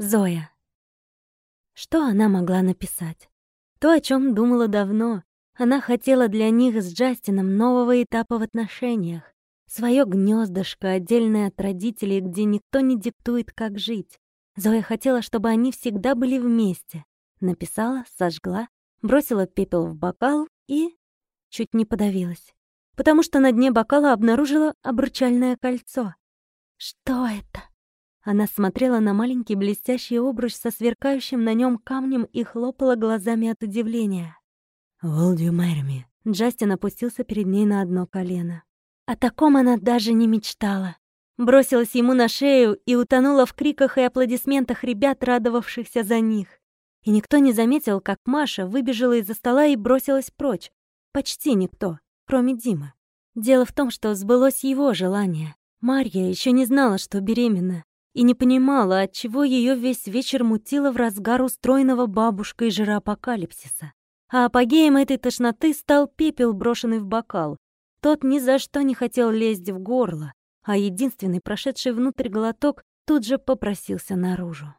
Зоя. Что она могла написать? То, о чем думала давно. Она хотела для них с Джастином нового этапа в отношениях. Своё гнездышко, отдельное от родителей, где никто не диктует, как жить. Зоя хотела, чтобы они всегда были вместе. Написала, сожгла, бросила пепел в бокал и... чуть не подавилась. Потому что на дне бокала обнаружила обручальное кольцо. Что это? Она смотрела на маленький блестящий обруч со сверкающим на нем камнем и хлопала глазами от удивления. «Will you marry me?» Джастин опустился перед ней на одно колено. О таком она даже не мечтала. Бросилась ему на шею и утонула в криках и аплодисментах ребят, радовавшихся за них. И никто не заметил, как Маша выбежала из-за стола и бросилась прочь. Почти никто, кроме Димы. Дело в том, что сбылось его желание. Марья еще не знала, что беременна, и не понимала, отчего ее весь вечер мутило в разгар устроенного бабушкой жироапокалипсиса. А апогеем этой тошноты стал пепел, брошенный в бокал. Тот ни за что не хотел лезть в горло, а единственный прошедший внутрь глоток тут же попросился наружу.